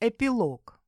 Эпилог.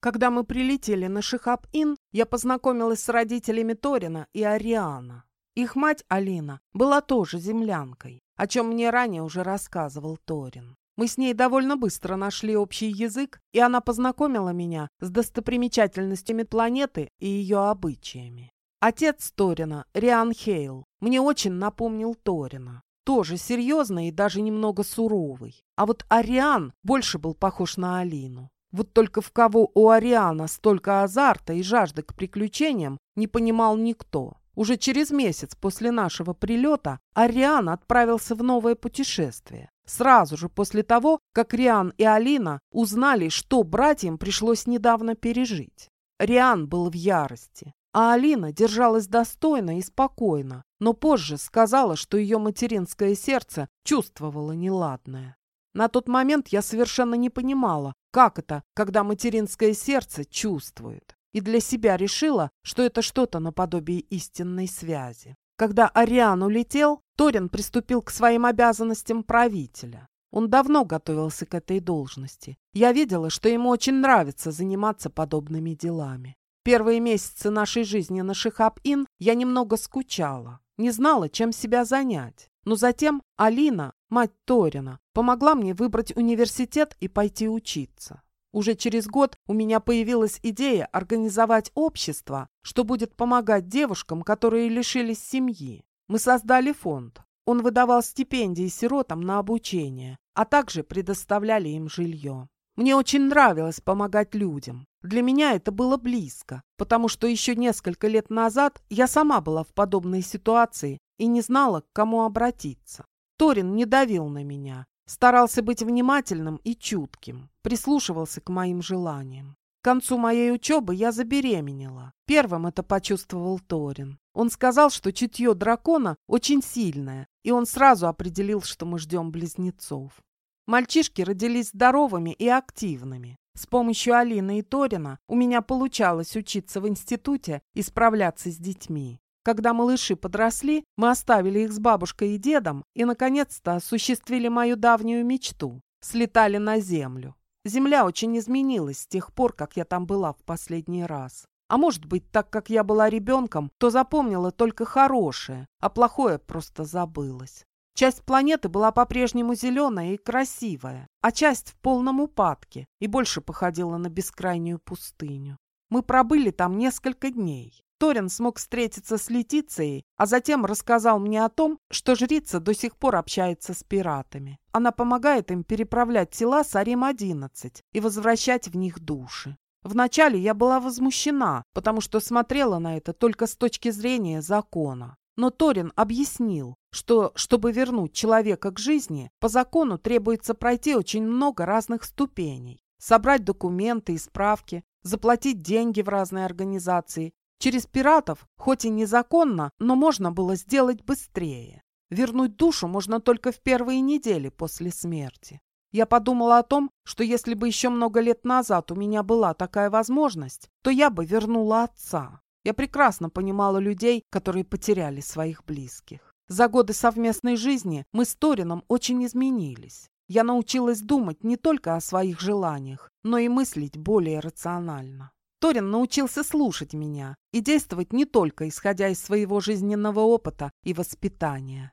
Когда мы прилетели на Шихаб-Ин, я познакомилась с родителями Торина и Ариана. Их мать, Алина, была тоже землянкой, о чем мне ранее уже рассказывал Торин. Мы с ней довольно быстро нашли общий язык, и она познакомила меня с достопримечательностями планеты и ее обычаями. Отец Торина, Риан Хейл, мне очень напомнил Торина тоже серьезный и даже немного суровый. А вот Ариан больше был похож на Алину. Вот только в кого у Ариана столько азарта и жажды к приключениям, не понимал никто. Уже через месяц после нашего прилета Ариан отправился в новое путешествие. Сразу же после того, как Риан и Алина узнали, что братьям пришлось недавно пережить. Риан был в ярости. А Алина держалась достойно и спокойно, но позже сказала, что ее материнское сердце чувствовало неладное. На тот момент я совершенно не понимала, как это, когда материнское сердце чувствует, и для себя решила, что это что-то наподобие истинной связи. Когда Ариан улетел, Торин приступил к своим обязанностям правителя. Он давно готовился к этой должности. Я видела, что ему очень нравится заниматься подобными делами. Первые месяцы нашей жизни на Шихаб-Ин я немного скучала, не знала, чем себя занять. Но затем Алина, мать Торина, помогла мне выбрать университет и пойти учиться. Уже через год у меня появилась идея организовать общество, что будет помогать девушкам, которые лишились семьи. Мы создали фонд. Он выдавал стипендии сиротам на обучение, а также предоставляли им жилье. Мне очень нравилось помогать людям. Для меня это было близко, потому что еще несколько лет назад я сама была в подобной ситуации и не знала, к кому обратиться. Торин не давил на меня, старался быть внимательным и чутким, прислушивался к моим желаниям. К концу моей учебы я забеременела. Первым это почувствовал Торин. Он сказал, что чутье дракона очень сильное, и он сразу определил, что мы ждем близнецов. Мальчишки родились здоровыми и активными. С помощью Алины и Торина у меня получалось учиться в институте и справляться с детьми. Когда малыши подросли, мы оставили их с бабушкой и дедом и, наконец-то, осуществили мою давнюю мечту. Слетали на землю. Земля очень изменилась с тех пор, как я там была в последний раз. А может быть, так как я была ребенком, то запомнила только хорошее, а плохое просто забылось. Часть планеты была по-прежнему зеленая и красивая, а часть в полном упадке и больше походила на бескрайнюю пустыню. Мы пробыли там несколько дней. Торин смог встретиться с Летицией, а затем рассказал мне о том, что жрица до сих пор общается с пиратами. Она помогает им переправлять тела с Арим-11 и возвращать в них души. Вначале я была возмущена, потому что смотрела на это только с точки зрения закона. Но Торин объяснил, что, чтобы вернуть человека к жизни, по закону требуется пройти очень много разных ступеней. Собрать документы и справки, заплатить деньги в разные организации. Через пиратов, хоть и незаконно, но можно было сделать быстрее. Вернуть душу можно только в первые недели после смерти. Я подумала о том, что если бы еще много лет назад у меня была такая возможность, то я бы вернула отца. Я прекрасно понимала людей, которые потеряли своих близких. За годы совместной жизни мы с Торином очень изменились. Я научилась думать не только о своих желаниях, но и мыслить более рационально. Торин научился слушать меня и действовать не только исходя из своего жизненного опыта и воспитания.